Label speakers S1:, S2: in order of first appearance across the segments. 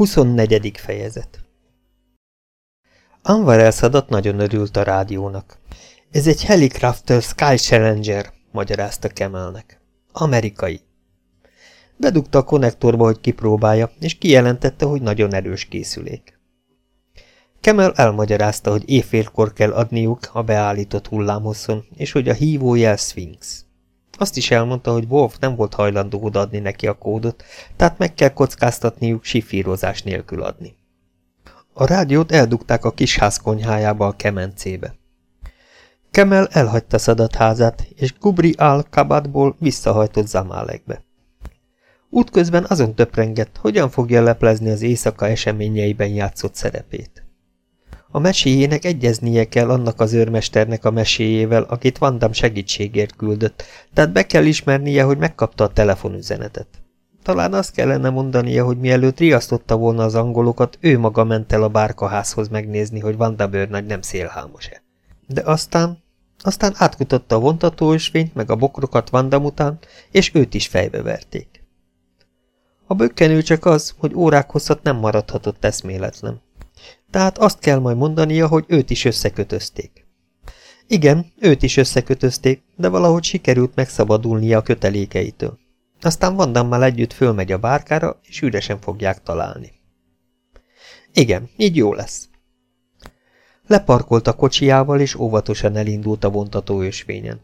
S1: 24. fejezet Anvar elszadat nagyon örült a rádiónak. Ez egy Helicrafter Sky Challenger, magyarázta Kemelnek. Amerikai. Bedugta a konnektorba, hogy kipróbálja, és kijelentette, hogy nagyon erős készülék. Kemel elmagyarázta, hogy éjfélkor kell adniuk a beállított hullámhosszon, és hogy a hívójel Sphinx. Azt is elmondta, hogy Wolf nem volt hajlandó odaadni neki a kódot, tehát meg kell kockáztatniuk sifírozás nélkül adni. A rádiót eldugták a kisház konyhájába a kemencébe. Kemel elhagyta szadatházát, és Gubri al-Kabadból visszahajtott Zamálekbe. Útközben azon töprengett, hogyan fogja leplezni az éjszaka eseményeiben játszott szerepét. A meséjének egyeznie kell annak az őrmesternek a meséjével, akit Vandam segítségért küldött, tehát be kell ismernie, hogy megkapta a telefonüzenetet. Talán azt kellene mondania, hogy mielőtt riasztotta volna az angolokat, ő maga ment el a bárkaházhoz megnézni, hogy Vanda bőrnagy nem szélhámos-e. De aztán, aztán átkutatta a vontatóösvényt, meg a bokrokat Vandam után, és őt is fejbe verték. A bökkenő csak az, hogy órák hosszat nem maradhatott eszméletlen. Tehát azt kell majd mondania, hogy őt is összekötözték. Igen, őt is összekötözték, de valahogy sikerült megszabadulnia a kötelékeitől. Aztán Vandammal együtt fölmegy a bárkára, és üresen fogják találni. Igen, így jó lesz. Leparkolt a kocsiával, és óvatosan elindult a vontató ösvényen.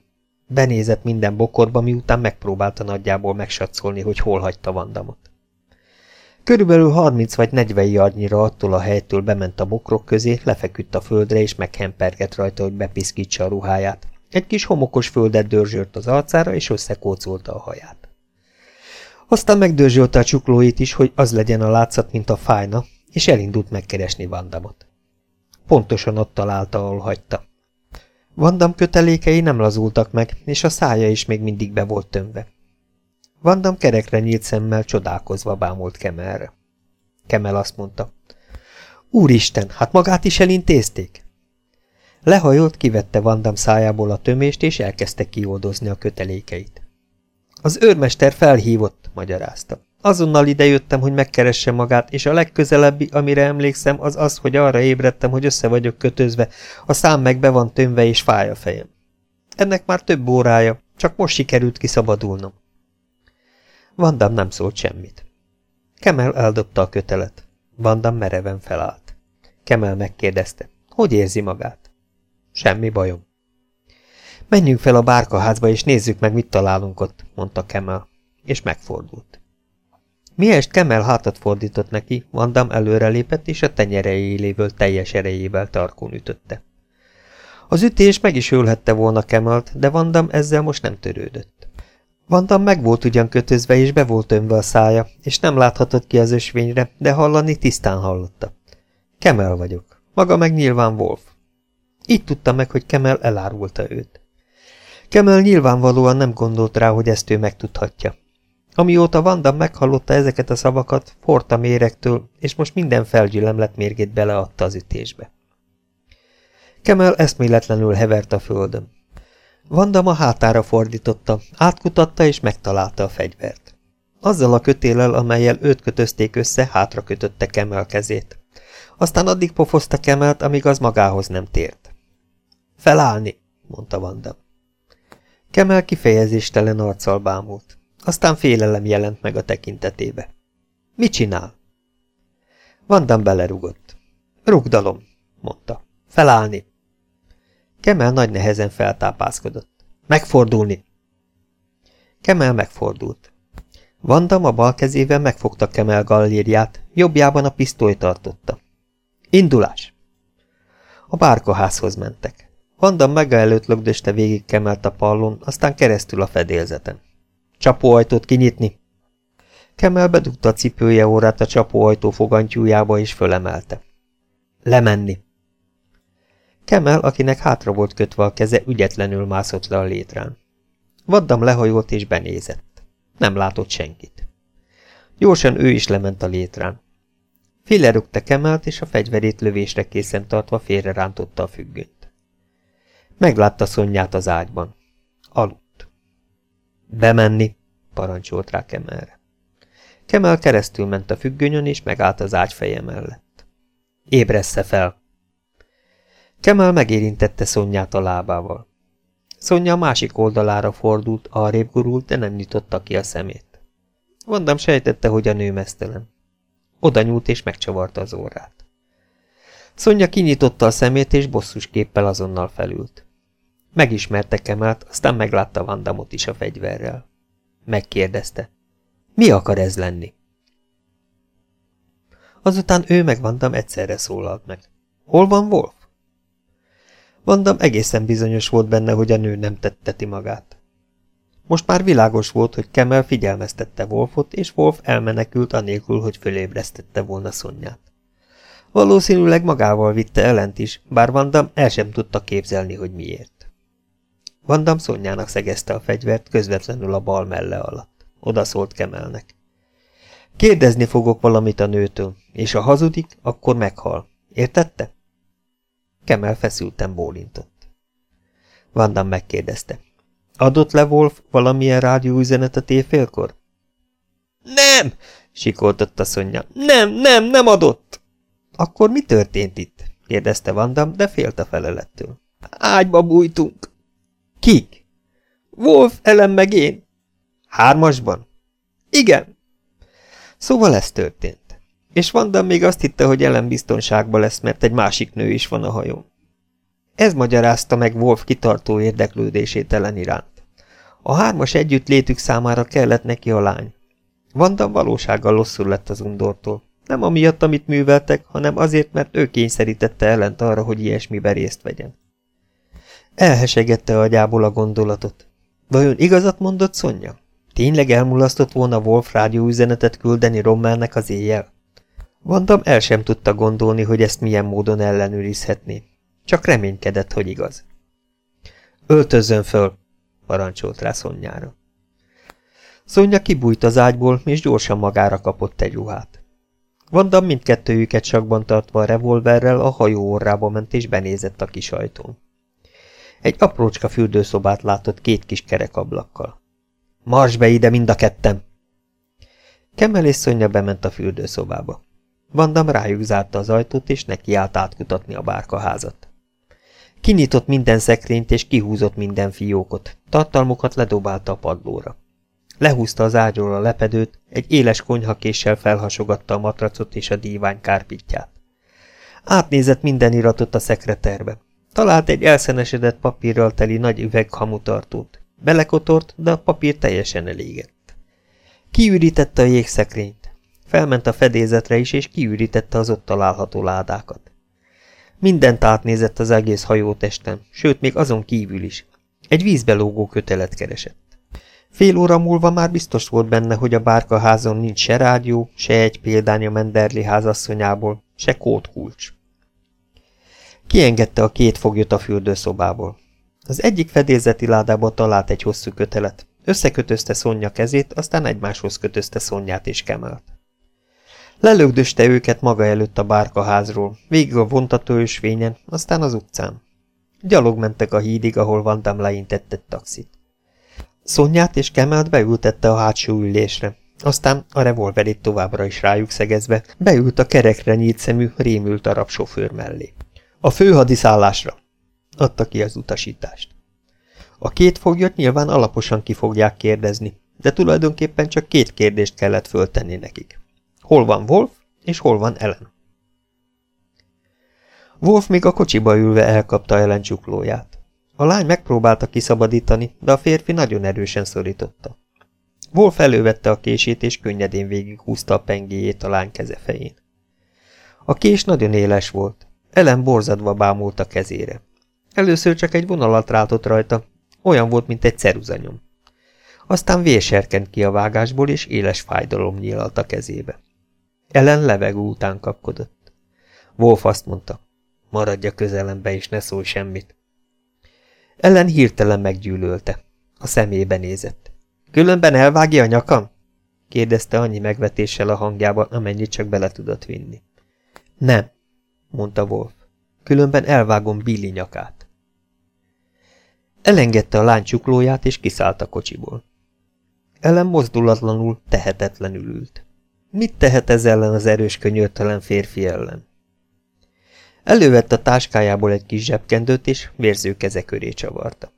S1: Benézett minden bokorba, miután megpróbálta nagyjából megsatszolni, hogy hol hagyta Vandamot. Körülbelül 30 vagy 40 yardnyira attól a helytől bement a bokrok közé, lefeküdt a földre és meghempergett rajta, hogy bepiszkítsa a ruháját. Egy kis homokos földet dörzsölt az arcára, és összekócolta a haját. Aztán megdörzsölte a csuklóit is, hogy az legyen a látszat, mint a fájna, és elindult megkeresni Vandamot. Pontosan ott találta, ahol hagyta. Vandam kötelékei nem lazultak meg, és a szája is még mindig be volt tömve. Vandam kerekre nyílt szemmel csodálkozva bámult Kemelre. Kemel azt mondta. Úristen, hát magát is elintézték? Lehajolt, kivette Vandam szájából a tömést, és elkezdte kioldozni a kötelékeit. Az őrmester felhívott, magyarázta. Azonnal idejöttem, hogy megkeresse magát, és a legközelebbi, amire emlékszem, az az, hogy arra ébredtem, hogy össze vagyok kötözve, a szám meg be van tömve, és fáj a fejem. Ennek már több órája, csak most sikerült kiszabadulnom. Vandam nem szólt semmit. Kemel eldobta a kötelet. Vandam mereven felállt. Kemel megkérdezte, hogy érzi magát? Semmi bajom. Menjünk fel a bárkaházba, és nézzük meg, mit találunk ott, mondta Kemel, és megfordult. Miest Kemel hátat fordított neki, Vandam előrelépett, és a tenyerei teljes erejével tarkón ütötte. Az ütés meg is ölhette volna Kemelt, de Vandam ezzel most nem törődött. Vandam meg volt ugyan kötözve, és be volt önve a szája, és nem láthatott ki az ösvényre, de hallani tisztán hallotta. Kemel vagyok. Maga meg nyilván Wolf. Így tudta meg, hogy Kemel elárulta őt. Kemel nyilvánvalóan nem gondolt rá, hogy ezt ő megtudhatja. Amióta Vandam meghallotta ezeket a szavakat, forta méregtől, és most minden felgyülemlet mérgét beleadta az ütésbe. Kemel eszméletlenül hevert a földön. Vandam a hátára fordította, átkutatta és megtalálta a fegyvert. Azzal a kötéllel, amelyel őt kötözték össze, hátra kötötte Kemel kezét. Aztán addig pofozta Kemelt, amíg az magához nem tért. Felállni, mondta Vandam. Kemel kifejezéstelen arccal bámult. Aztán félelem jelent meg a tekintetébe. Mit csinál? Vandam belerugott. Rugdalom, mondta. Felállni. Kemel nagy nehezen feltápászkodott. Megfordulni! Kemel megfordult. Vandam a bal kezével megfogta Kemel gallériát, jobbjában a pisztoly tartotta. Indulás! A bárkaházhoz mentek. Vandam mega előtt lögdöste végig Kemelt a pallon, aztán keresztül a fedélzeten. Csapóajtót kinyitni! Kemel bedugta a cipője órát a csapóajtó fogantyújába és fölemelte. Lemenni! Kemel, akinek hátra volt kötve a keze, ügyetlenül mászott le a létrán. Vaddam lehajolt és benézett. Nem látott senkit. Gyorsan ő is lement a létrán. Fillerugta Kemelt, és a fegyverét lövésre készen tartva félre rántotta a függönyt. Meglátta Szonyát az ágyban. Aludt. Bemenni, parancsolt rá Kemelre. Kemel keresztül ment a függönyön, és megállt az ágy feje mellett. Ébressze fel! Kemel megérintette Szonyát a lábával. Szonya másik oldalára fordult, arrébb gurult, de nem nyitotta ki a szemét. Vandam sejtette, hogy a nő mesztelen. Oda nyúlt és megcsavarta az órát. Szonya kinyitotta a szemét, és bosszus képpel azonnal felült. Megismerte Kemelt, aztán meglátta Vandamot is a fegyverrel. Megkérdezte. Mi akar ez lenni? Azután ő meg Vandam egyszerre szólalt meg. Hol van Wolf? Vandam egészen bizonyos volt benne, hogy a nő nem tetteti magát. Most már világos volt, hogy Kemel figyelmeztette Wolfot, és Wolf elmenekült anélkül, hogy fölébresztette volna Szonyát. Valószínűleg magával vitte ellent is, bár Vandam el sem tudta képzelni, hogy miért. Vandam Szonyának szegezte a fegyvert közvetlenül a bal melle alatt. Oda szólt Kemelnek. Kérdezni fogok valamit a nőtől, és ha hazudik, akkor meghal. Értette? Kemel feszülten bólintott. Vandam megkérdezte. Adott le Wolf valamilyen rádióüzenetet éjfélkor? Nem! sikoltott a szonya. Nem, nem, nem adott! Akkor mi történt itt? kérdezte Vandam, de félt a felelettől. Ágyba bújtunk. Kik? Wolf, Ellen meg én. Hármasban? Igen. Szóval ez történt. És Vandam még azt hitte, hogy Ellen biztonságban lesz, mert egy másik nő is van a hajón. Ez magyarázta meg Wolf kitartó érdeklődését Ellen iránt. A hármas együtt létük számára kellett neki a lány. Vandam valósággal losszul lett az undortól. Nem amiatt, amit műveltek, hanem azért, mert ő kényszerítette ellent arra, hogy ilyesmibe részt vegyen. Elhesegette agyából a gondolatot. Vajon igazat mondott Szonya? Tényleg elmulasztott volna Wolf rádióüzenetet küldeni Rommelnek az éjjel? Vandam el sem tudta gondolni, hogy ezt milyen módon ellenőrizhetné. Csak reménykedett, hogy igaz. Öltözzön föl, parancsolt rá Szonyára. Szonya kibújt az ágyból, és gyorsan magára kapott egy ruhát. Vandam mindkettőjüket sakban tartva a revolverrel a hajó orrába ment és benézett a kis ajtón. Egy aprócska fürdőszobát látott két kis kerekablakkal. Mars be ide mind a ketten! Kemel és Szonya bement a fürdőszobába. Vandam rájuk zárta az ajtót, és neki állt átkutatni a bárkaházat. Kinyitott minden szekrényt, és kihúzott minden fiókot. Tartalmukat ledobálta a padlóra. Lehúzta az ágyról a lepedőt, egy éles konyhakéssel felhasogatta a matracot és a dívány kárpitját. Átnézett minden iratot a szekreterbe. Talált egy elszenesedett papírral teli nagy üveg hamutartót. Belekotort, de a papír teljesen elégett. Kiürítette a jégszekrényt. Felment a fedézetre is, és kiürítette az ott található ládákat. Mindent átnézett az egész hajótesten, sőt, még azon kívül is. Egy vízbelógó kötelet keresett. Fél óra múlva már biztos volt benne, hogy a bárkaházon nincs se rádió, se egy példány Menderli házasszonyából, se kódkulcs. Kiengedte a két foglyot a fürdőszobából. Az egyik fedélzeti ládába talált egy hosszú kötelet. Összekötözte Szonya kezét, aztán egymáshoz kötözte Szonyát és Kemelt. Lelögdöste őket maga előtt a bárkaházról, végig a vontató ösvényen, aztán az utcán. Gyalog mentek a hídig, ahol Vandam leintett egy taxit. Szonyát és Kemelt beültette a hátsó ülésre, aztán a revolverét továbbra is rájuk szegezve, beült a kerekre nyílt szemű, rémült arab sofőr mellé. A főhadiszállásra! adta ki az utasítást. A két foglyot nyilván alaposan ki fogják kérdezni, de tulajdonképpen csak két kérdést kellett föltenni nekik. Hol van Wolf, és hol van Ellen? Wolf még a kocsiba ülve elkapta Ellen csuklóját. A lány megpróbálta kiszabadítani, de a férfi nagyon erősen szorította. Wolf elővette a kését, és könnyedén végighúzta a pengéjét a lány keze fején. A kés nagyon éles volt. Ellen borzadva bámult a kezére. Először csak egy vonalat rátott rajta, olyan volt, mint egy ceruzanyom. Aztán vérserkent ki a vágásból, és éles fájdalom nyílalt a kezébe. Ellen levegő után kapkodott. Wolf azt mondta, maradja közelembe, és ne szólj semmit. Ellen hirtelen meggyűlölte. A szemébe nézett. Különben elvágja a nyakam? kérdezte annyi megvetéssel a hangjában, amennyit csak bele tudott vinni. Nem, mondta Wolf. Különben elvágom Billy nyakát. Elengedte a lány csuklóját, és kiszállt a kocsiból. Ellen mozdulatlanul, tehetetlenül ült. Mit tehet ez ellen az erős könyörtelen férfi ellen? Elővett a táskájából egy kis zsebkendőt, és vérző keze köré csavarta.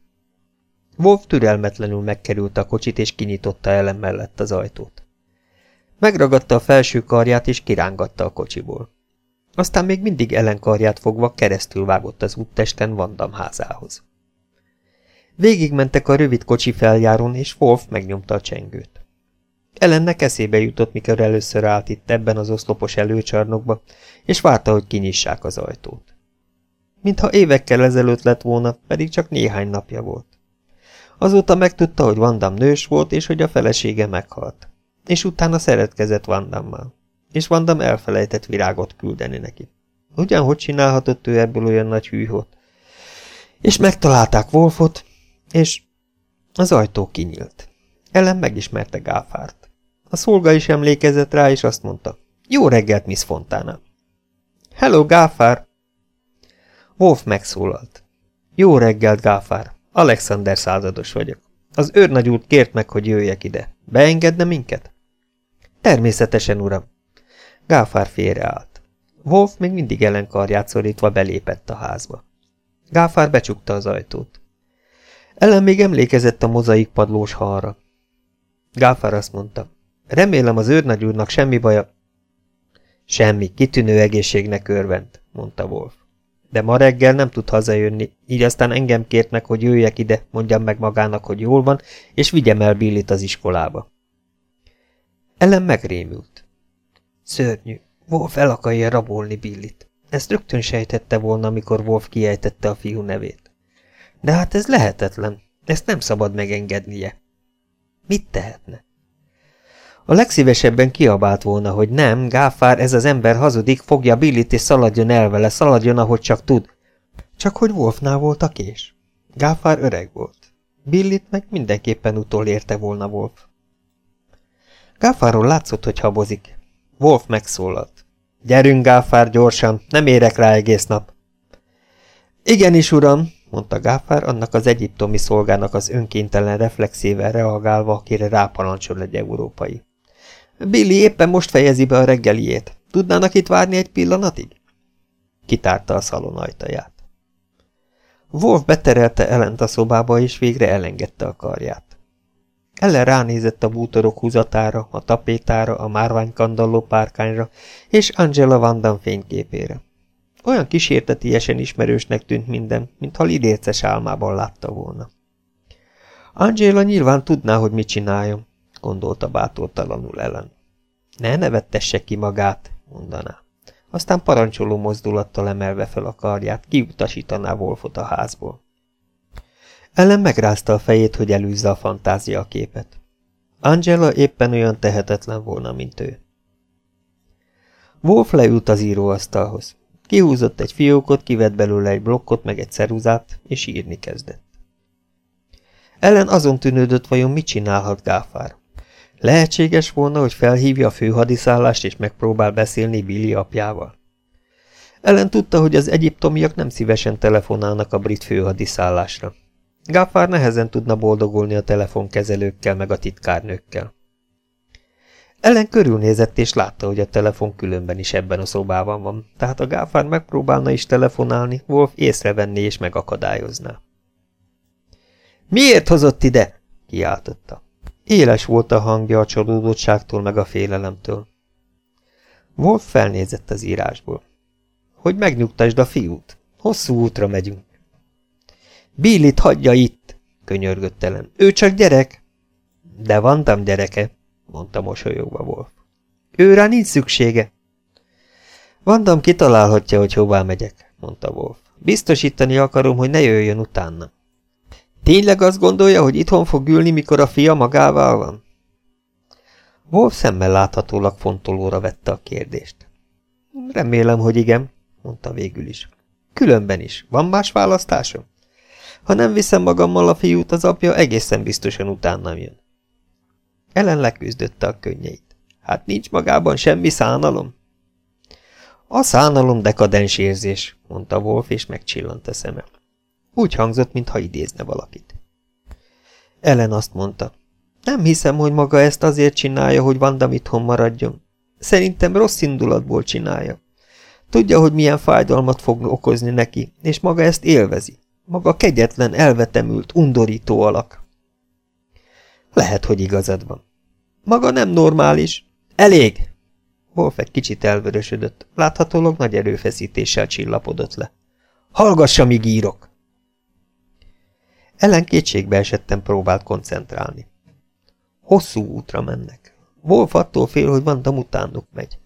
S1: Wolf türelmetlenül megkerült a kocsit, és kinyitotta ellen mellett az ajtót. Megragadta a felső karját, és kirángatta a kocsiból. Aztán még mindig ellenkarját fogva keresztül vágott az úttesten Vandam házához. Végigmentek a rövid kocsi feljárón, és Wolf megnyomta a csengőt. Ellennek eszébe jutott, mikor először állt itt ebben az oszlopos előcsarnokba, és várta, hogy kinyissák az ajtót. Mintha évekkel ezelőtt lett volna, pedig csak néhány napja volt. Azóta megtudta, hogy Vandam nős volt, és hogy a felesége meghalt. És utána szeretkezett Vandammal. És Vandam elfelejtett virágot küldeni neki. Ugyan hogy csinálhatott ő ebből olyan nagy hűhot? És megtalálták Wolfot, és az ajtó kinyílt. Ellen megismerte Gáfárt. A szolga is emlékezett rá, és azt mondta, jó reggelt, Miss Fontana. Hello, Gáfár! Wolf megszólalt. Jó reggelt, Gáfár. Alexander százados vagyok. Az őrnagy úr kért meg, hogy jöjjek ide. Beengedne minket? Természetesen, uram. Gáfár félreállt. Wolf még mindig ellenkarját szorítva belépett a házba. Gáfár becsukta az ajtót. Ellen még emlékezett a mozaik padlós halra. Gáfár azt mondta, remélem az őrnagy úrnak semmi baja. Semmi, kitűnő egészségnek örvend, mondta Wolf. De ma reggel nem tud hazajönni, így aztán engem kért hogy jöjjek ide, mondjam meg magának, hogy jól van, és vigyem el Billit az iskolába. Ellen megrémült. Szörnyű, Wolf el akarja rabolni Billit. Ezt rögtön sejtette volna, amikor Wolf kiejtette a fiú nevét. De hát ez lehetetlen, ezt nem szabad megengednie. Mit tehetne? A legszívesebben kiabált volna, hogy nem, Gáfár, ez az ember hazudik, fogja Billit és szaladjon el vele, szaladjon, ahogy csak tud. Csak hogy Wolfnál volt a kés. Gáfár öreg volt. Billit meg mindenképpen utolérte volna Wolf. Gáfáról látszott, hogy habozik. Wolf megszólalt. Gyerünk, Gáfár, gyorsan, nem érek rá egész nap. Igenis, uram, mondta Gáfár, annak az egyiptomi szolgának az önkéntelen reflexével reagálva, akire ráparancsol egy európai. Billy éppen most fejezi be a reggeliét. Tudnának itt várni egy pillanatig? Kitárta a szalon ajtaját. Wolf beterelte Ellent a szobába, és végre elengedte a karját. Ellen ránézett a bútorok húzatára, a tapétára, a márványkandalló párkányra és Angela Vandan fényképére. Olyan kísértetiesen ismerősnek tűnt minden, mintha lidérces álmában látta volna. Angela nyilván tudná, hogy mit csináljon, gondolta bátortalanul ellen. Ne nevettesse ki magát, mondaná. Aztán parancsoló mozdulattal emelve fel a karját, kiutasítaná Wolfot a házból. Ellen megrázta a fejét, hogy elűzze a fantázia képet. Angela éppen olyan tehetetlen volna, mint ő. Wolf leült az íróasztalhoz. Kihúzott egy fiókot, kivett belőle egy blokkot, meg egy ceruzát, és írni kezdett. Ellen azon tűnődött, vajon mit csinálhat Gáfár. Lehetséges volna, hogy felhívja a főhadiszállást, és megpróbál beszélni Billy apjával. Ellen tudta, hogy az egyiptomiak nem szívesen telefonálnak a brit főhadiszállásra. Gáfár nehezen tudna boldogulni a telefonkezelőkkel meg a titkárnőkkel. Ellen körülnézett és látta, hogy a telefon különben is ebben a szobában van, tehát a Gáfár megpróbálna is telefonálni, Wolf észrevenné és megakadályozná. Miért hozott ide? kiáltotta. Éles volt a hangja a csalódottságtól meg a félelemtől. Wolf felnézett az írásból. Hogy megnyugtasd a fiút. Hosszú útra megyünk. Billit hagyja itt, könyörgött ellen. Ő csak gyerek. De vantam gyereke, mondta mosolyogva Wolf. Őrá nincs szüksége. Vandam kitalálhatja, hogy hová megyek, mondta Wolf. Biztosítani akarom, hogy ne jöjjön utána. Tényleg azt gondolja, hogy itthon fog ülni, mikor a fia magával van? Wolf szemmel láthatólag fontolóra vette a kérdést. Remélem, hogy igen, mondta végül is. Különben is. Van más választásom? Ha nem viszem magammal a fiút, az apja egészen biztosan utánam jön. Ellen leküzdötte a könnyeit. Hát nincs magában semmi szánalom? A szánalom dekadens érzés, mondta Wolf, és megcsillant a szeme. Úgy hangzott, mintha idézne valakit. Ellen azt mondta. Nem hiszem, hogy maga ezt azért csinálja, hogy Vandam itthon maradjon. Szerintem rossz indulatból csinálja. Tudja, hogy milyen fájdalmat fog okozni neki, és maga ezt élvezi. Maga kegyetlen, elvetemült, undorító alak. Lehet, hogy igazad van. Maga nem normális. Elég! Wolf egy kicsit elvörösödött, láthatólag nagy erőfeszítéssel csillapodott le. Hallgassa, míg írok! Ellen kétségbe esettem próbált koncentrálni. Hosszú útra mennek. Wolf attól fél, hogy Vandam utánuk megy.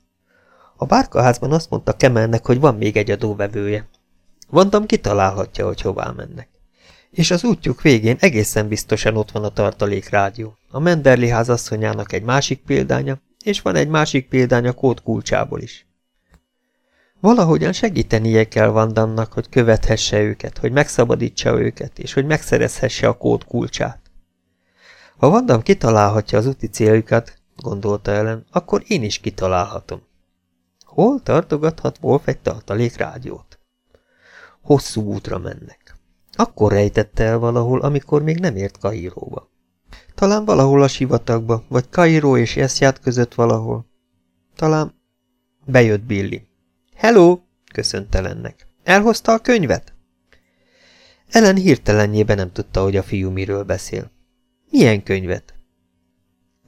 S1: A bárkaházban azt mondta Kemelnek, hogy van még egy adóvevője. Vandam kitalálhatja, hogy hová mennek. És az útjuk végén egészen biztosan ott van a tartalékrádió, a Menderli házasszonyának egy másik példánya, és van egy másik példánya kód kulcsából is. Valahogyan segítenie kell Vandamnak, hogy követhesse őket, hogy megszabadítsa őket, és hogy megszerezhesse a kód kulcsát. Ha Vandam kitalálhatja az úti céljukat, gondolta ellen, akkor én is kitalálhatom. Hol tartogathat Wolf egy tartalék rádiót? Hosszú útra mennek. Akkor rejtette el valahol, amikor még nem ért Kairóba. Talán valahol a sivatagba, vagy Kairó és Eszját között valahol. Talán bejött Billy. Hello! köszönte Ellennek. Elhozta a könyvet? Ellen hirtelenjében nem tudta, hogy a fiú miről beszél. Milyen könyvet?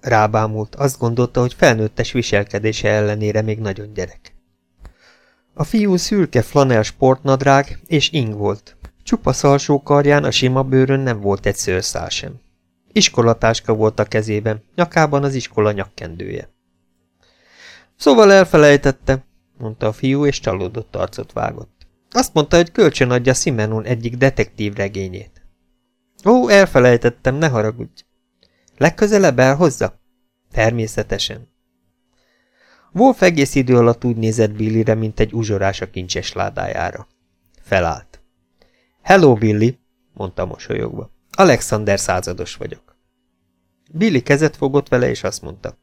S1: Rábámult, azt gondolta, hogy felnőttes viselkedése ellenére még nagyon gyerek. A fiú szürke flanel sportnadrág és ing volt. Csupasz alsó karján a sima bőrön nem volt egy szőrszál sem. Iskolatáska volt a kezében, nyakában az iskola nyakkendője. Szóval elfelejtette, mondta a fiú, és csalódott arcot vágott. Azt mondta, hogy kölcsön adja Simenon egyik detektív regényét. Ó, elfelejtettem, ne haragudj. Legközelebb elhozza? Természetesen. Wolf egész idő alatt úgy nézett Billyre, mint egy uzsorás a kincses ládájára. Felállt. Hello, Billy, mondta mosolyogva. Alexander százados vagyok. Billy kezet fogott vele, és azt mondta.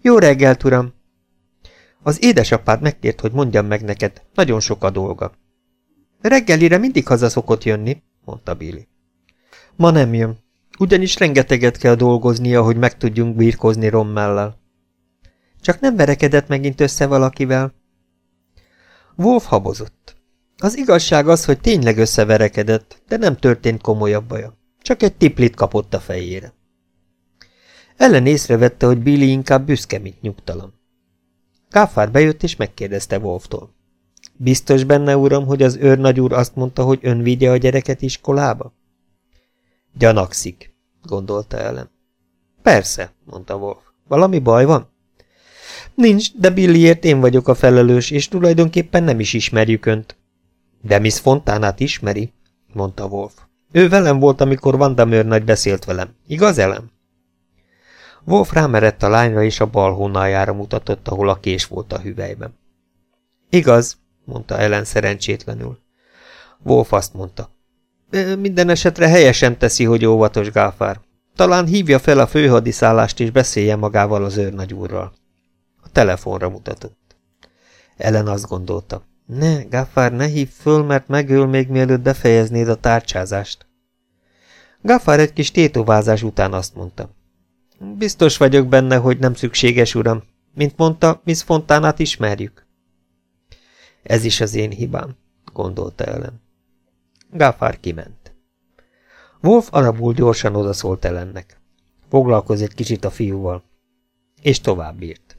S1: Jó reggelt, uram! Az édesapád megkért, hogy mondjam meg neked, nagyon sok a dolga. Reggelire mindig haza szokott jönni, mondta Billy. Ma nem jön, ugyanis rengeteget kell dolgoznia, hogy meg tudjunk birkózni Rommellel. Csak nem verekedett megint össze valakivel? Wolf habozott. Az igazság az, hogy tényleg összeverekedett, de nem történt komolyabb baja. Csak egy tiplit kapott a fejére. Ellen észrevette, hogy Billy inkább büszke, mint nyugtalan. Káfár bejött és megkérdezte Wolftól. Biztos benne, uram, hogy az őrnagyúr azt mondta, hogy ön vigye a gyereket iskolába? Gyanakszik, gondolta Ellen. Persze, mondta Wolf. Valami baj van? Nincs, de Billyért én vagyok a felelős, és tulajdonképpen nem is ismerjük önt. De Miss Fontánát ismeri, mondta Wolf. Ő velem volt, amikor Vandamőr nagy beszélt velem. Igaz, Ellen? Wolf rámerett a lányra, és a bal hónaljára mutatott, ahol a kés volt a hüvelyben. Igaz, mondta Ellen szerencsétlenül. Wolf azt mondta. Minden esetre helyesen teszi, hogy óvatos Gáfár. Talán hívja fel a főhadiszállást és beszélje magával az őrnagyúrral. A telefonra mutatott. Ellen azt gondolta. Ne, Gáfár, ne hív föl, mert megöl még mielőtt befejeznéd a tárcsázást. Gáfár egy kis tétovázás után azt mondta. Biztos vagyok benne, hogy nem szükséges, uram. Mint mondta, Miss Fontánát ismerjük. Ez is az én hibám, gondolta Ellen. Gáfár kiment. Wolf arabul gyorsan odaszólt Ellennek. Foglalkozz egy kicsit a fiúval. És tovább írt.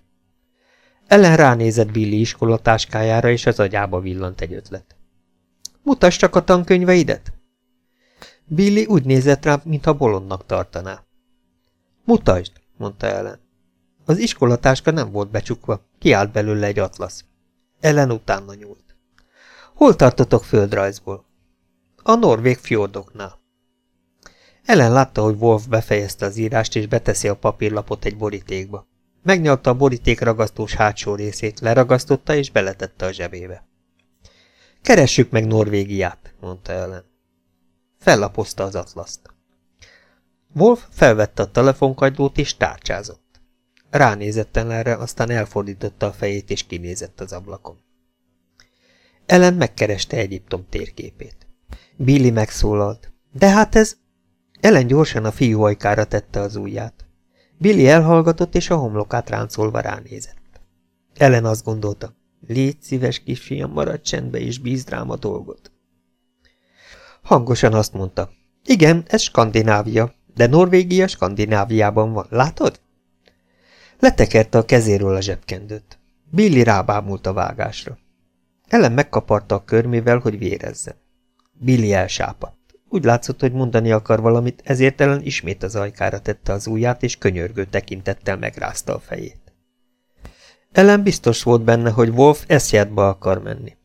S1: Ellen ránézett Billy iskolatáskájára, és az agyába villant egy ötlet. Mutass csak a tankönyveidet! Billy úgy nézett rá, mintha bolondnak tartaná. Mutasd, mondta Ellen. Az iskolatáska nem volt becsukva, kiállt belőle egy atlasz. Ellen utána nyúlt. Hol tartotok földrajzból? A norvég fjordoknál. Ellen látta, hogy Wolf befejezte az írást, és beteszi a papírlapot egy borítékba. Megnyalta a boríték ragasztós hátsó részét, leragasztotta és beletette a zsebébe. Keressük meg Norvégiát, mondta Ellen. Fellapozta az atlaszt. Wolf felvette a telefonkagylót és tárcsázott. Ránézett erre, aztán elfordította a fejét és kinézett az ablakon. Ellen megkereste Egyiptom térképét. Billy megszólalt. De hát ez... Ellen gyorsan a fiú ajkára tette az ujját. Billy elhallgatott, és a homlokát ráncolva ránézett. Ellen azt gondolta, légy szíves kisfiam, maradj csendbe és bízd rám a dolgot. Hangosan azt mondta, igen, ez Skandinávia, de Norvégia Skandináviában van, látod? Letekerte a kezéről a zsebkendőt. Billy rábámult a vágásra. Ellen megkaparta a körmével, hogy vérezzen. Billy elsápadt. Úgy látszott, hogy mondani akar valamit, ezért ellen ismét az ajkára tette az ujját, és könyörgő tekintettel megrázta a fejét. Ellen biztos volt benne, hogy Wolf eszjátba akar menni.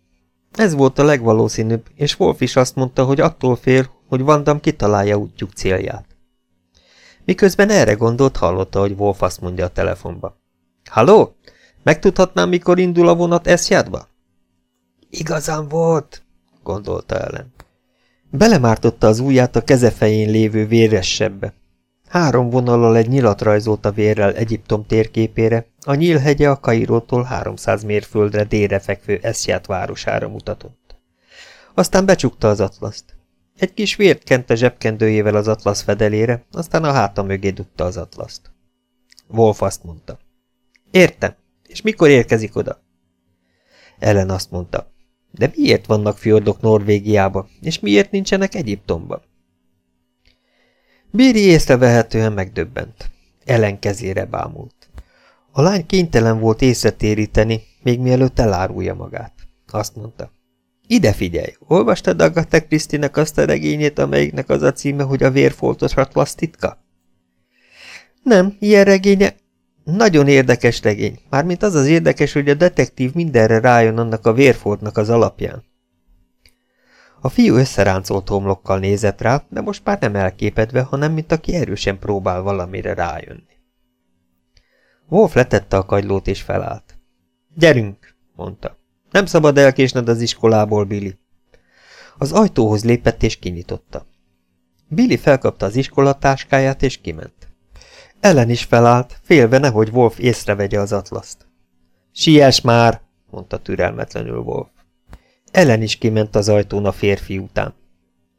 S1: Ez volt a legvalószínűbb, és Wolf is azt mondta, hogy attól fél, hogy Vandam kitalálja útjuk célját. Miközben erre gondolt, hallotta, hogy Wolf azt mondja a telefonba. Halló? Megtudhatnám, mikor indul a vonat eszjádba? Igazán volt, gondolta ellen. Belemártotta az ujját a kezefején lévő véres sebbe. Három vonallal egy nyilat rajzolt a vérrel Egyiptom térképére, a nyílhegye a Kairótól 300 mérföldre délre fekvő Eszját városára mutatott. Aztán becsukta az atlaszt. Egy kis vért kent a zsebkendőjével az atlasz fedelére, aztán a háta mögé dugta az atlaszt. Wolf azt mondta. Értem. És mikor érkezik oda? Ellen azt mondta. De miért vannak fjordok Norvégiában, és miért nincsenek Egyiptomban? Bíri észrevehetően megdöbbent. Ellen kezére bámult. A lány kénytelen volt észretéríteni, még mielőtt elárulja magát. Azt mondta. Ide figyelj, olvastad Agatha Krisztinek azt a regényét, amelyiknek az a címe, hogy a vérfoltos atlasz titka? Nem, ilyen regénye... Nagyon érdekes regény, mármint az az érdekes, hogy a detektív mindenre rájön annak a vérfoltnak az alapján. A fiú összeráncolt homlokkal nézett rá, de most már nem elképedve, hanem mint aki erősen próbál valamire rájönni. Wolf letette a kagylót és felállt. Gyerünk, mondta. Nem szabad elkésned az iskolából, Billy. Az ajtóhoz lépett és kinyitotta. Billy felkapta az iskolatáskáját és kiment. Ellen is felállt, félve nehogy Wolf észrevegye az atlaszt. Siess már, mondta türelmetlenül Wolf. Ellen is kiment az ajtón a férfi után.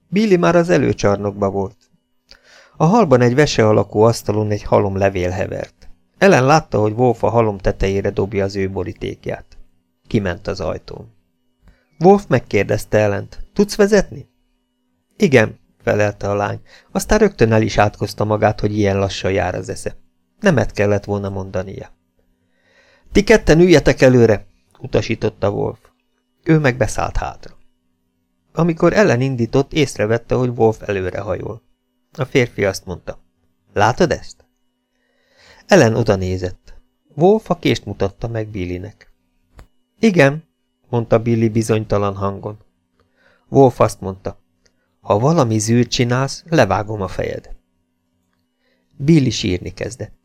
S1: Billy már az előcsarnokba volt. A halban egy vese alakú asztalon egy halom levél hevert. Ellen látta, hogy Wolf a halom tetejére dobja az ő borítékját. Kiment az ajtón. Wolf megkérdezte Ellent, tudsz vezetni? Igen, felelte a lány, aztán rögtön el is átkozta magát, hogy ilyen lassan jár az esze. Nemet kellett volna mondania. Ti ketten üljetek előre, utasította Wolf. Ő meg beszállt hátra. Amikor Ellen indított, észrevette, hogy Wolf előre hajol. A férfi azt mondta. Látod ezt? Ellen oda nézett. Wolf a kést mutatta meg Billynek. Igen, mondta Billy bizonytalan hangon. Wolf azt mondta. Ha valami zűrt csinálsz, levágom a fejed. Billy sírni kezdett.